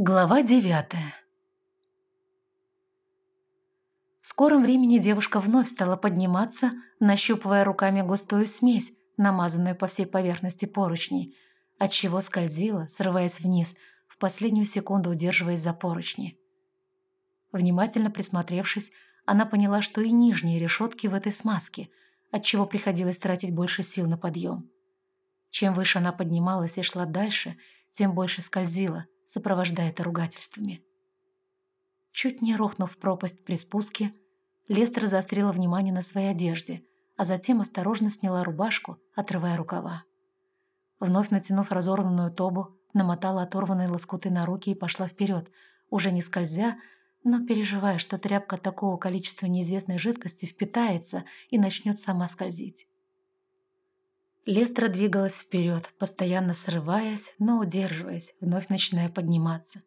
Глава девятая В скором времени девушка вновь стала подниматься, нащупывая руками густую смесь, намазанную по всей поверхности поручней, отчего скользила, срываясь вниз, в последнюю секунду удерживаясь за поручни. Внимательно присмотревшись, она поняла, что и нижние решетки в этой смазке, отчего приходилось тратить больше сил на подъем. Чем выше она поднималась и шла дальше, тем больше скользила – сопровождая это ругательствами. Чуть не рухнув в пропасть при спуске, Лестер заострила внимание на своей одежде, а затем осторожно сняла рубашку, отрывая рукава. Вновь натянув разорванную тобу, намотала оторванные лоскуты на руки и пошла вперед, уже не скользя, но переживая, что тряпка такого количества неизвестной жидкости впитается и начнет сама скользить. Лестра двигалась вперед, постоянно срываясь, но удерживаясь, вновь начиная подниматься.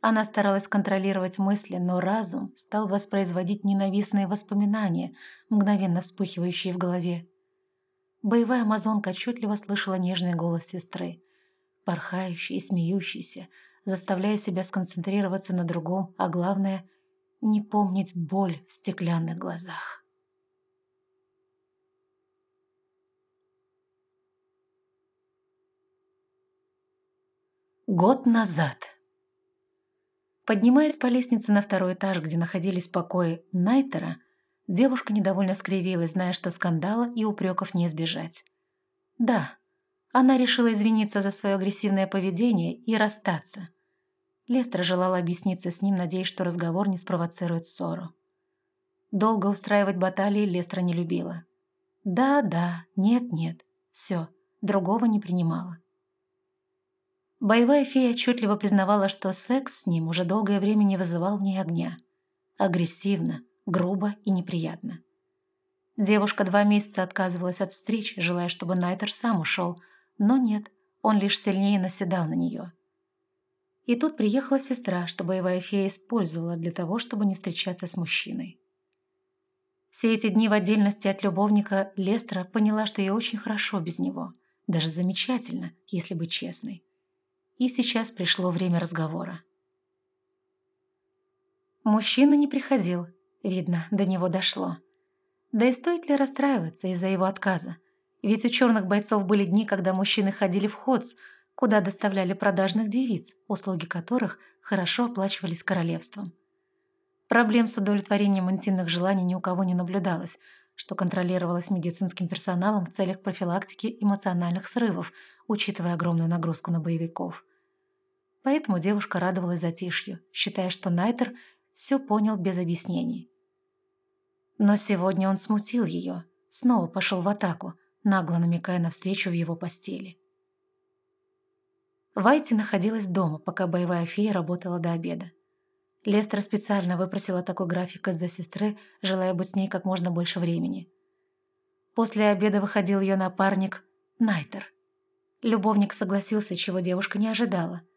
Она старалась контролировать мысли, но разум стал воспроизводить ненавистные воспоминания, мгновенно вспыхивающие в голове. Боевая амазонка отчетливо слышала нежный голос сестры, порхающий и смеющийся, заставляя себя сконцентрироваться на другом, а главное — не помнить боль в стеклянных глазах. Год назад. Поднимаясь по лестнице на второй этаж, где находились покои Найтера, девушка недовольно скривилась, зная, что скандала и упреков не избежать. Да, она решила извиниться за свое агрессивное поведение и расстаться. Лестра желала объясниться с ним, надеясь, что разговор не спровоцирует ссору. Долго устраивать баталии Лестра не любила. Да-да, нет-нет, все, другого не принимала. Боевая фея отчетливо признавала, что секс с ним уже долгое время не вызывал в ней огня. Агрессивно, грубо и неприятно. Девушка два месяца отказывалась от встреч, желая, чтобы Найтер сам ушел, но нет, он лишь сильнее наседал на нее. И тут приехала сестра, что боевая фея использовала для того, чтобы не встречаться с мужчиной. Все эти дни в отдельности от любовника Лестра поняла, что ей очень хорошо без него, даже замечательно, если быть честной и сейчас пришло время разговора. Мужчина не приходил, видно, до него дошло. Да и стоит ли расстраиваться из-за его отказа? Ведь у черных бойцов были дни, когда мужчины ходили в Ходс, куда доставляли продажных девиц, услуги которых хорошо оплачивались королевством. Проблем с удовлетворением интимных желаний ни у кого не наблюдалось, что контролировалось медицинским персоналом в целях профилактики эмоциональных срывов, учитывая огромную нагрузку на боевиков. Поэтому девушка радовалась затишью, считая, что Найтер все понял без объяснений. Но сегодня он смутил ее, снова пошел в атаку, нагло намекая на встречу в его постели. Вайти находилась дома, пока боевая фея работала до обеда. Лестер специально выпросила такой график из-за сестры, желая быть с ней как можно больше времени. После обеда выходил ее напарник Найтер. Любовник согласился, чего девушка не ожидала –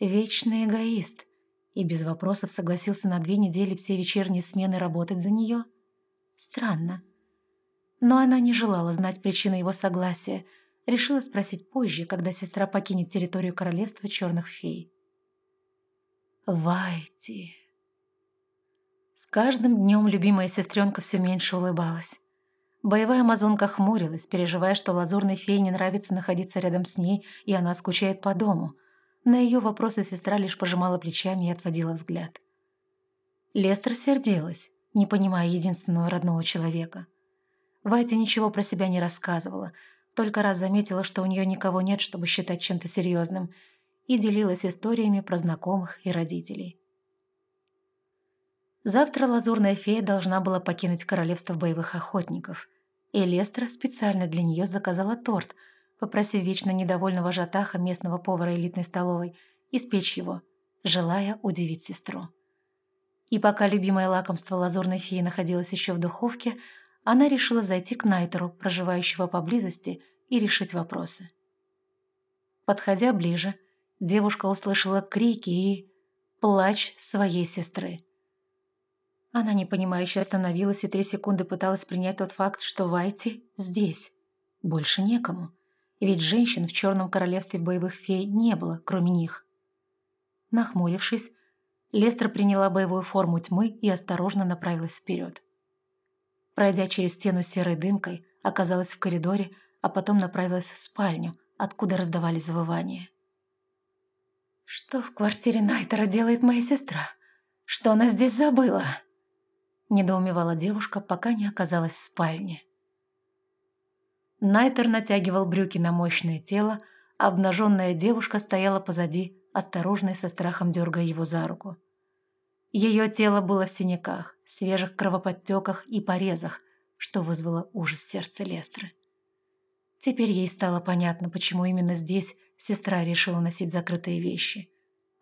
Вечный эгоист. И без вопросов согласился на две недели все вечерние смены работать за нее. Странно. Но она не желала знать причины его согласия. Решила спросить позже, когда сестра покинет территорию королевства черных фей. Вайти. С каждым днем любимая сестренка все меньше улыбалась. Боевая амазонка хмурилась, переживая, что лазурной фее не нравится находиться рядом с ней, и она скучает по дому – на ее вопросы сестра лишь пожимала плечами и отводила взгляд. Лестер сердилась, не понимая единственного родного человека. Вайти ничего про себя не рассказывала, только раз заметила, что у нее никого нет, чтобы считать чем-то серьезным, и делилась историями про знакомых и родителей. Завтра лазурная фея должна была покинуть королевство боевых охотников, и Лестер специально для нее заказала торт – попросив вечно недовольного жатаха местного повара элитной столовой испечь его, желая удивить сестру. И пока любимое лакомство лазурной феи находилось еще в духовке, она решила зайти к Найтеру, проживающего поблизости, и решить вопросы. Подходя ближе, девушка услышала крики и плач своей сестры. Она непонимающе остановилась и три секунды пыталась принять тот факт, что Вайти здесь. Больше некому ведь женщин в Черном Королевстве боевых фей не было, кроме них. Нахмурившись, Лестер приняла боевую форму тьмы и осторожно направилась вперед. Пройдя через стену серой дымкой, оказалась в коридоре, а потом направилась в спальню, откуда раздавались завывания. «Что в квартире Найтера делает моя сестра? Что она здесь забыла?» Недоумевала девушка, пока не оказалась в спальне. Найтер натягивал брюки на мощное тело, а обнаженная девушка стояла позади, осторожно и со страхом дергая его за руку. Ее тело было в синяках, свежих кровоподтеках и порезах, что вызвало ужас сердца Лестры. Теперь ей стало понятно, почему именно здесь сестра решила носить закрытые вещи.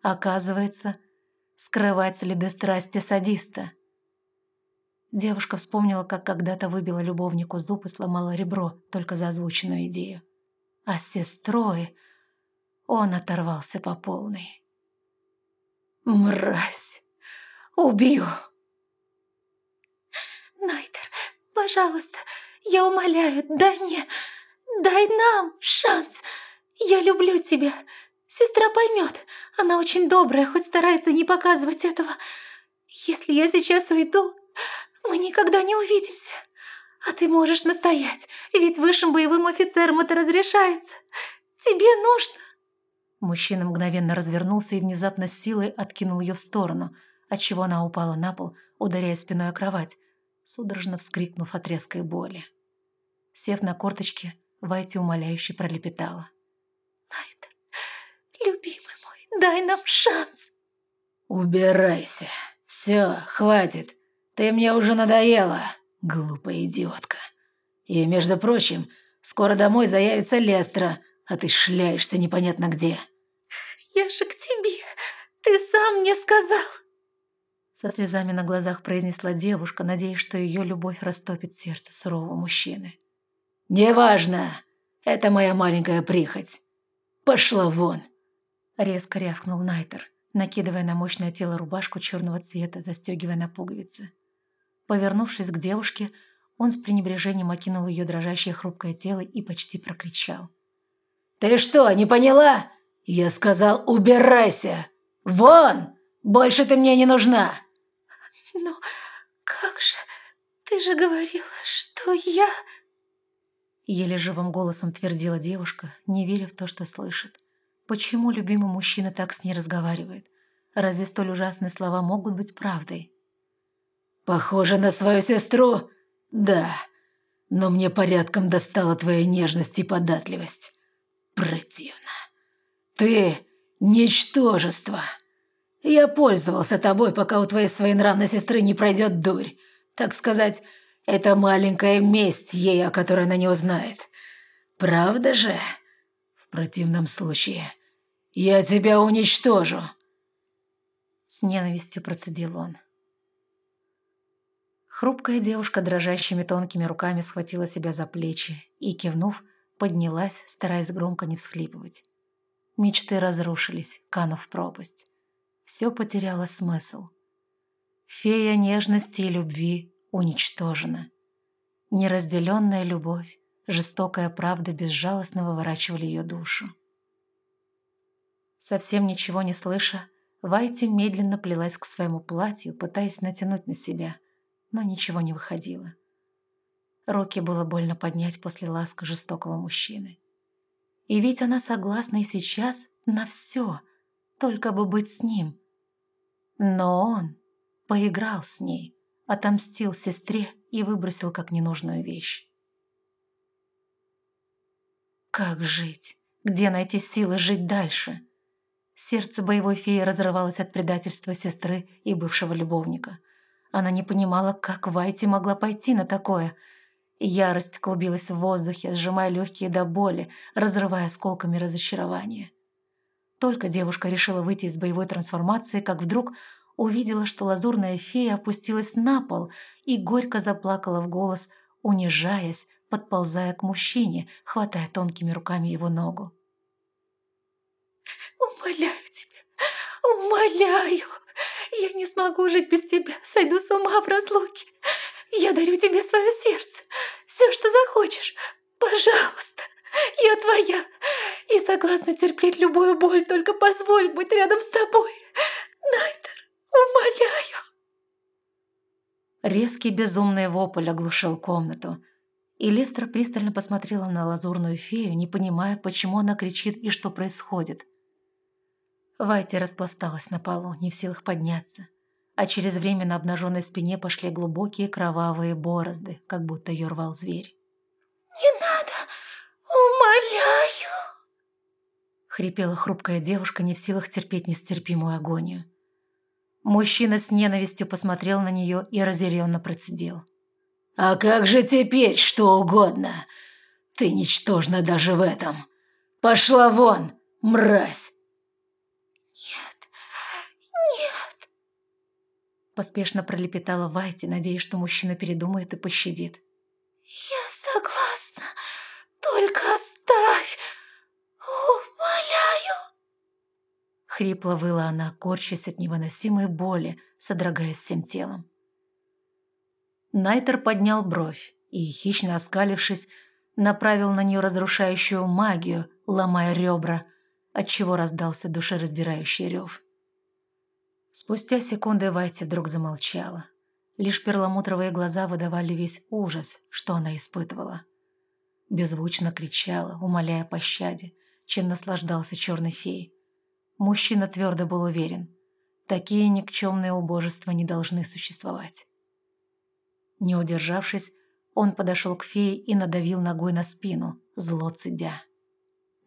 Оказывается, скрывать следы страсти садиста. Девушка вспомнила, как когда-то выбила любовнику зуб и сломала ребро только за озвученную идею. А с сестрой он оторвался по полной. «Мразь! Убью!» «Найтер, пожалуйста, я умоляю, дай мне, дай нам шанс. Я люблю тебя. Сестра поймет. Она очень добрая, хоть старается не показывать этого. Если я сейчас уйду, мы никогда не увидимся. А ты можешь настоять, ведь высшим боевым офицерам это разрешается. Тебе нужно...» Мужчина мгновенно развернулся и внезапно с силой откинул ее в сторону, отчего она упала на пол, ударяя спиной о кровать, судорожно вскрикнув от резкой боли. Сев на корточки, Вайти умоляюще пролепетала. «Найт, любимый мой, дай нам шанс!» «Убирайся! Все, хватит! Ты мне уже надоела, глупая идиотка! И, между прочим, скоро домой заявится Лестра, а ты шляешься непонятно где!» «Я же к тебе! Ты сам мне сказал!» Со слезами на глазах произнесла девушка, надеясь, что ее любовь растопит сердце сурового мужчины. «Неважно! Это моя маленькая прихоть! Пошла вон!» Резко рявкнул Найтер, накидывая на мощное тело рубашку черного цвета, застегивая на пуговицы. Повернувшись к девушке, он с пренебрежением окинул ее дрожащее хрупкое тело и почти прокричал. «Ты что, не поняла? Я сказал, убирайся! Вон! Больше ты мне не нужна!» «Но как же? Ты же говорила, что я...» Еле живым голосом твердила девушка, не веря в то, что слышит. Почему любимый мужчина так с ней разговаривает? Разве столь ужасные слова могут быть правдой? «Похоже на свою сестру? Да. Но мне порядком достала твоя нежность и податливость. Противно. Ты – ничтожество!» Я пользовался тобой, пока у твоей своенравной сестры не пройдет дурь. Так сказать, это маленькая месть ей, о которой она не узнает. Правда же? В противном случае я тебя уничтожу. С ненавистью процедил он. Хрупкая девушка дрожащими тонкими руками схватила себя за плечи и, кивнув, поднялась, стараясь громко не всхлипывать. Мечты разрушились, канув в пропасть все потеряло смысл. Фея нежности и любви уничтожена. Неразделенная любовь, жестокая правда безжалостно выворачивали ее душу. Совсем ничего не слыша, Вайти медленно плелась к своему платью, пытаясь натянуть на себя, но ничего не выходило. Руки было больно поднять после ласка жестокого мужчины. И ведь она согласна и сейчас на все, только бы быть с ним. Но он поиграл с ней, отомстил сестре и выбросил как ненужную вещь. Как жить? Где найти силы жить дальше? Сердце боевой феи разрывалось от предательства сестры и бывшего любовника. Она не понимала, как Вайти могла пойти на такое. Ярость клубилась в воздухе, сжимая легкие до боли, разрывая осколками разочарования. Только девушка решила выйти из боевой трансформации, как вдруг увидела, что лазурная фея опустилась на пол и горько заплакала в голос, унижаясь, подползая к мужчине, хватая тонкими руками его ногу. «Умоляю тебя, умоляю! Я не смогу жить без тебя, сойду с ума в разлуке. Я дарю тебе свое сердце, все, что захочешь. Пожалуйста, я твоя, и согласна терпеть любую боль, только позволь быть рядом с тобой. Найтер, умоляю. Резкий безумный вопль оглушил комнату, и Лестер пристально посмотрела на лазурную фею, не понимая, почему она кричит и что происходит. Вайти распласталась на полу, не в силах подняться, а через время на обнаженной спине пошли глубокие кровавые борозды, как будто ее рвал зверь. «Не надо! Умоляю!» Хрипела хрупкая девушка, не в силах терпеть нестерпимую агонию. Мужчина с ненавистью посмотрел на нее и разъяренно процедил. «А как же теперь что угодно? Ты ничтожна даже в этом. Пошла вон, мразь!» «Нет, нет!» Поспешно пролепетала Вайти, надеясь, что мужчина передумает и пощадит. «Я согласна, только оставь! Умоляю!» Хрипло выла она, корчась от невыносимой боли, содрогаясь всем телом. Найтер поднял бровь и, хищно оскалившись, направил на нее разрушающую магию, ломая ребра, отчего раздался душераздирающий рев. Спустя секунды Вайти вдруг замолчала. Лишь перламутровые глаза выдавали весь ужас, что она испытывала. Беззвучно кричала, умоляя пощаде, чем наслаждался черной феей. Мужчина твердо был уверен, такие никчемные убожества не должны существовать. Не удержавшись, он подошел к фее и надавил ногой на спину, зло цедя.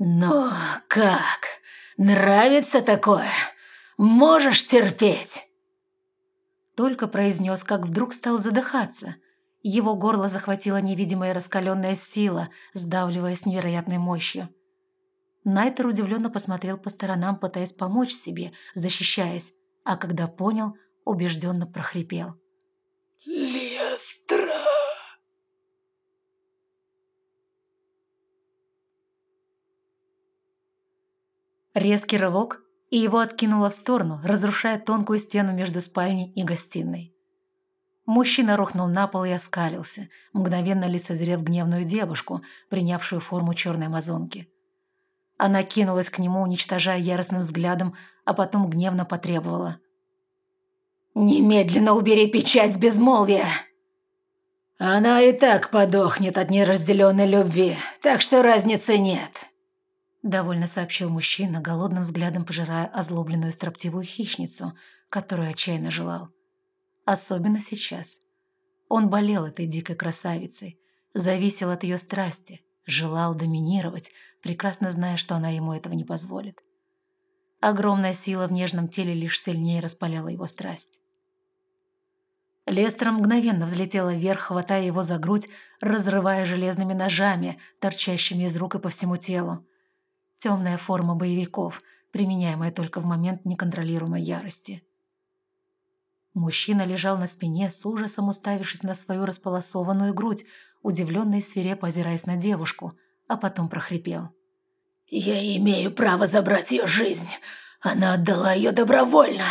«Ну, как? Нравится такое? Можешь терпеть?» Только произнес, как вдруг стал задыхаться. Его горло захватила невидимая раскаленная сила, сдавливая с невероятной мощью. Найтер удивленно посмотрел по сторонам, пытаясь помочь себе, защищаясь, а когда понял, убежденно прохрипел. «Лестра!» Резкий рывок, и его откинуло в сторону, разрушая тонкую стену между спальней и гостиной. Мужчина рухнул на пол и оскалился, мгновенно лицезрев гневную девушку, принявшую форму черной амазонки. Она кинулась к нему, уничтожая яростным взглядом, а потом гневно потребовала. «Немедленно убери печать безмолвия!» «Она и так подохнет от неразделенной любви, так что разницы нет», — довольно сообщил мужчина, голодным взглядом пожирая озлобленную строптивую хищницу, которую отчаянно желал. Особенно сейчас. Он болел этой дикой красавицей, зависел от ее страсти, желал доминировать, прекрасно зная, что она ему этого не позволит. Огромная сила в нежном теле лишь сильнее распаляла его страсть. Лестер мгновенно взлетела вверх, хватая его за грудь, разрывая железными ножами, торчащими из рук и по всему телу. Темная форма боевиков, применяемая только в момент неконтролируемой ярости. Мужчина лежал на спине, с ужасом уставившись на свою располосованную грудь, удивленно и свирепо озираясь на девушку, а потом прохрипел. «Я имею право забрать ее жизнь. Она отдала ее добровольно.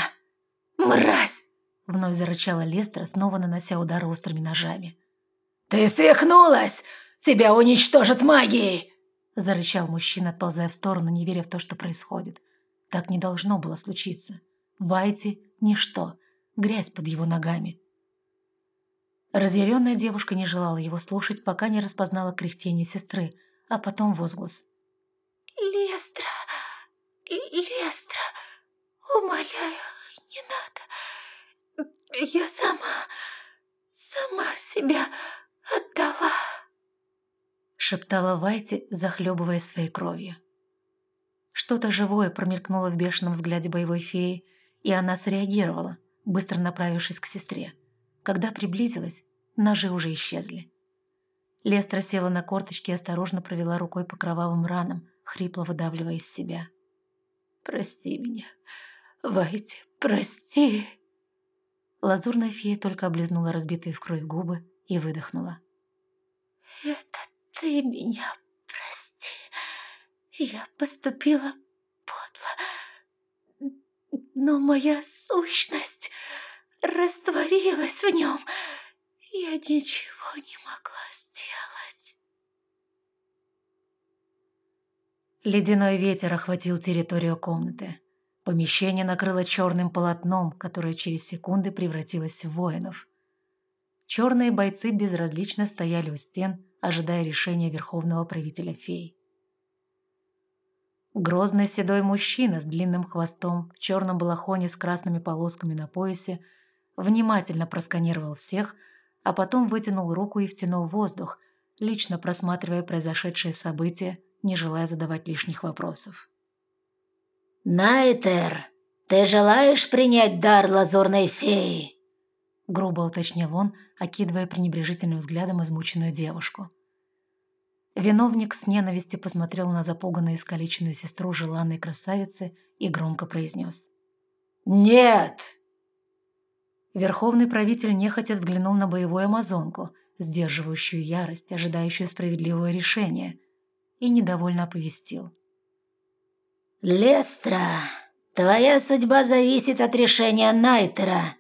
Мразь!» Вновь зарычала Лестра, снова нанося удары острыми ножами. «Ты свихнулась! Тебя уничтожат магией!» Зарычал мужчина, отползая в сторону, не веря в то, что происходит. Так не должно было случиться. Вайти – ничто, грязь под его ногами. Разъяренная девушка не желала его слушать, пока не распознала кряхтение сестры, а потом возглас. «Лестра, Лестра, умоляю, не надо. Я сама, сама себя отдала», шептала Вайти, захлебывая своей кровью. Что-то живое промелькнуло в бешеном взгляде боевой феи, и она среагировала, быстро направившись к сестре. Когда приблизилась, ножи уже исчезли. Лестра села на корточки и осторожно провела рукой по кровавым ранам, хрипло выдавливая из себя. «Прости меня, Вайте, прости!» Лазурная фея только облизнула разбитые в кровь губы и выдохнула. «Это ты меня прости. Я поступила подло, но моя сущность растворилась в нем. Я ничего не могла сделать. Ледяной ветер охватил территорию комнаты. Помещение накрыло черным полотном, которое через секунды превратилось в воинов. Черные бойцы безразлично стояли у стен, ожидая решения верховного правителя фей. Грозный седой мужчина с длинным хвостом в черном балахоне с красными полосками на поясе внимательно просканировал всех, а потом вытянул руку и втянул воздух, лично просматривая произошедшие события, не желая задавать лишних вопросов. «Найтер, ты желаешь принять дар лазурной феи?» Грубо уточнил он, окидывая пренебрежительным взглядом измученную девушку. Виновник с ненавистью посмотрел на запуганную искалеченную сестру желанной красавицы и громко произнес. «Нет!» Верховный правитель нехотя взглянул на боевую амазонку, сдерживающую ярость, ожидающую справедливого решения, и недовольно оповестил. «Лестра, твоя судьба зависит от решения Найтера.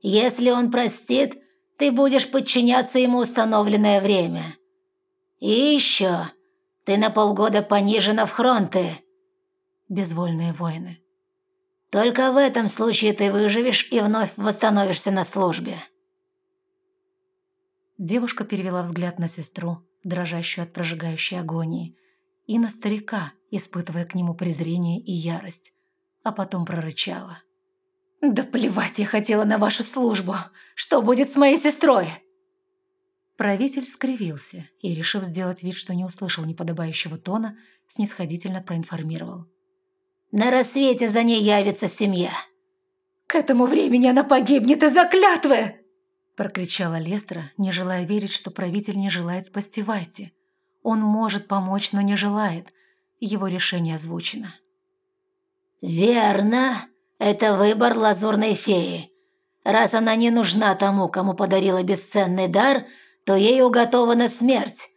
Если он простит, ты будешь подчиняться ему установленное время. И еще, ты на полгода понижена в хронты». Безвольные воины. «Только в этом случае ты выживешь и вновь восстановишься на службе». Девушка перевела взгляд на сестру, дрожащую от прожигающей агонии, и на старика, испытывая к нему презрение и ярость, а потом прорычала. «Да плевать я хотела на вашу службу! Что будет с моей сестрой?» Правитель скривился и, решив сделать вид, что не услышал неподобающего тона, снисходительно проинформировал. «На рассвете за ней явится семья». «К этому времени она погибнет из-за клятвы!» прокричала Лестра, не желая верить, что правитель не желает спасти Вайти. Он может помочь, но не желает. Его решение озвучено. «Верно. Это выбор лазурной феи. Раз она не нужна тому, кому подарила бесценный дар, то ей уготована смерть.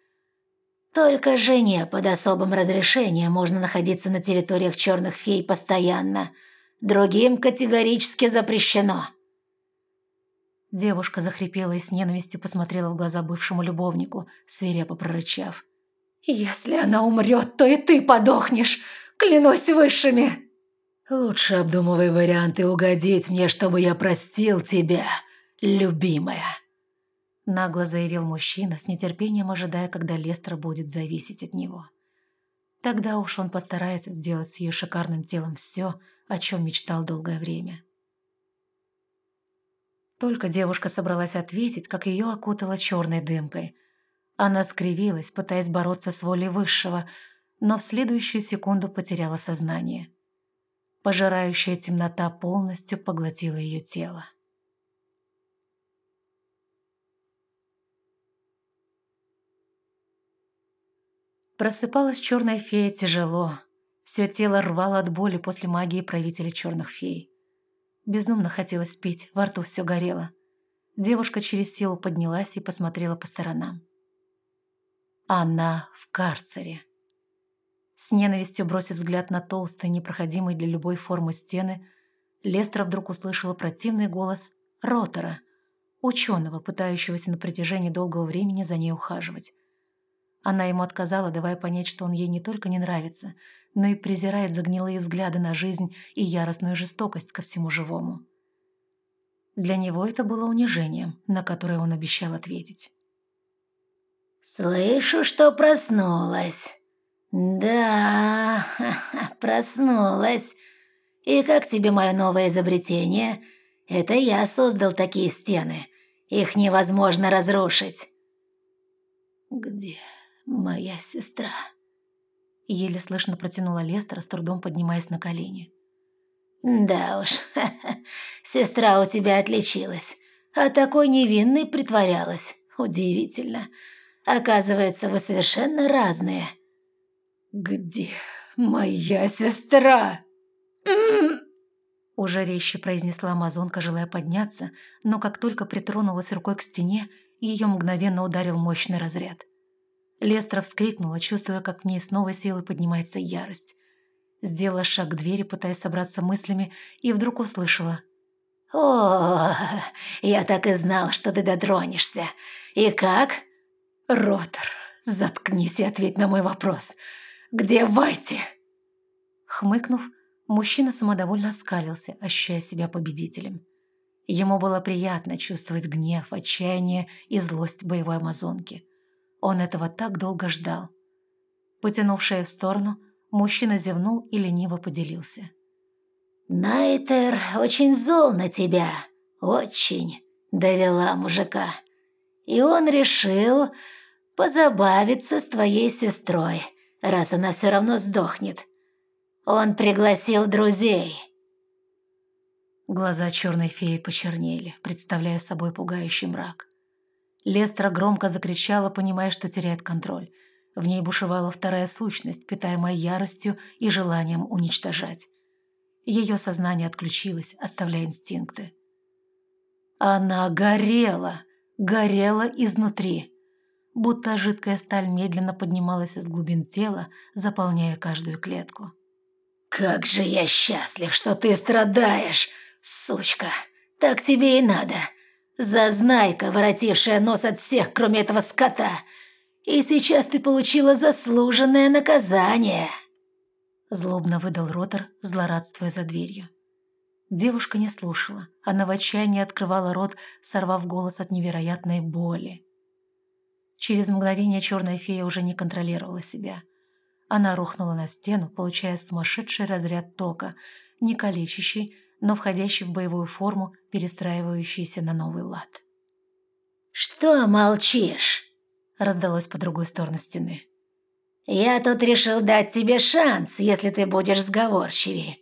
Только жене под особым разрешением можно находиться на территориях черных фей постоянно. Другим категорически запрещено». Девушка захрипела и с ненавистью посмотрела в глаза бывшему любовнику, свирепо прорычав. «Если она умрет, то и ты подохнешь! Клянусь высшими!» «Лучше обдумывай варианты угодить мне, чтобы я простил тебя, любимая!» Нагло заявил мужчина, с нетерпением ожидая, когда Лестер будет зависеть от него. Тогда уж он постарается сделать с ее шикарным телом все, о чем мечтал долгое время. Только девушка собралась ответить, как ее окутала черной дымкой. Она скривилась, пытаясь бороться с волей высшего, но в следующую секунду потеряла сознание. Пожирающая темнота полностью поглотила ее тело. Просыпалась черная фея тяжело. Все тело рвало от боли после магии правителя черных фей. Безумно хотелось пить, во рту все горело. Девушка через силу поднялась и посмотрела по сторонам. Она в карцере. С ненавистью бросив взгляд на толстые, непроходимые для любой формы стены, Лестра вдруг услышала противный голос Ротора, ученого, пытающегося на протяжении долгого времени за ней ухаживать. Она ему отказала, давая понять, что он ей не только не нравится, но и презирает загнилые взгляды на жизнь и яростную жестокость ко всему живому. Для него это было унижением, на которое он обещал ответить. «Слышу, что проснулась. Да, проснулась. И как тебе мое новое изобретение? Это я создал такие стены. Их невозможно разрушить». «Где моя сестра?» Еле слышно протянула Лестер, с трудом поднимаясь на колени. «Да уж, сестра у тебя отличилась. А такой невинной притворялась. Удивительно. Оказывается, вы совершенно разные». «Где моя сестра?» Уже резче произнесла амазонка, желая подняться, но как только притронулась рукой к стене, ее мгновенно ударил мощный разряд. Лестра вскрикнула, чувствуя, как в ней с новой силой поднимается ярость. Сделала шаг к двери, пытаясь собраться мыслями, и вдруг услышала. «О, я так и знал, что ты дотронешься. И как?» «Ротор, заткнись и ответь на мой вопрос. Где Вайти?» Хмыкнув, мужчина самодовольно оскалился, ощущая себя победителем. Ему было приятно чувствовать гнев, отчаяние и злость боевой амазонки. Он этого так долго ждал. Потянув шею в сторону, мужчина зевнул и лениво поделился. «Найтер очень зол на тебя, очень довела мужика. И он решил позабавиться с твоей сестрой, раз она все равно сдохнет. Он пригласил друзей». Глаза черной феи почернели, представляя собой пугающий мрак. Лестра громко закричала, понимая, что теряет контроль. В ней бушевала вторая сущность, питаемая яростью и желанием уничтожать. Ее сознание отключилось, оставляя инстинкты. Она горела, горела изнутри. Будто жидкая сталь медленно поднималась из глубин тела, заполняя каждую клетку. «Как же я счастлив, что ты страдаешь, сучка! Так тебе и надо!» Зазнайка, воротившая нос от всех, кроме этого скота. И сейчас ты получила заслуженное наказание. Злобно выдал Ротор, злорадствуя за дверью. Девушка не слушала. Она в отчаянии открывала рот, сорвав голос от невероятной боли. Через мгновение черная фея уже не контролировала себя. Она рухнула на стену, получая сумасшедший разряд тока, не калечащий, но входящий в боевую форму, перестраивающийся на новый лад. «Что молчишь?» – раздалось по другой стороне стены. «Я тут решил дать тебе шанс, если ты будешь сговорчивее.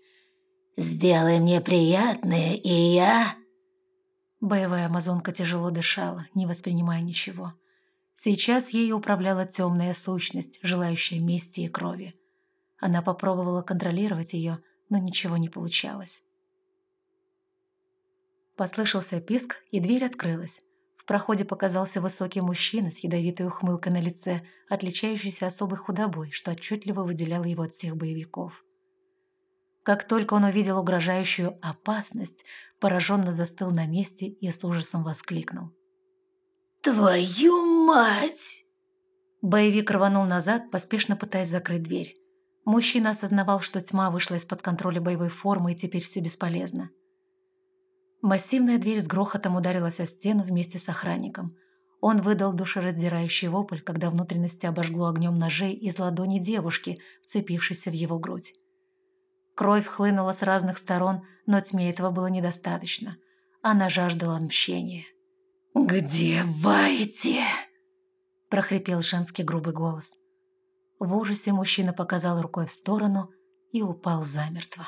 Сделай мне приятное, и я...» Боевая амазонка тяжело дышала, не воспринимая ничего. Сейчас ею управляла темная сущность, желающая мести и крови. Она попробовала контролировать ее, но ничего не получалось. Послышался писк, и дверь открылась. В проходе показался высокий мужчина с ядовитой ухмылкой на лице, отличающийся особой худобой, что отчетливо выделяло его от всех боевиков. Как только он увидел угрожающую опасность, пораженно застыл на месте и с ужасом воскликнул. «Твою мать!» Боевик рванул назад, поспешно пытаясь закрыть дверь. Мужчина осознавал, что тьма вышла из-под контроля боевой формы и теперь все бесполезно. Массивная дверь с грохотом ударилась о стену вместе с охранником. Он выдал душераздирающий вопль, когда внутренности обожгло огнем ножей из ладони девушки, вцепившейся в его грудь. Кровь хлынула с разных сторон, но тьме этого было недостаточно. Она жаждала мщения. «Где Вайти?» – прохрипел женский грубый голос. В ужасе мужчина показал рукой в сторону и упал замертво.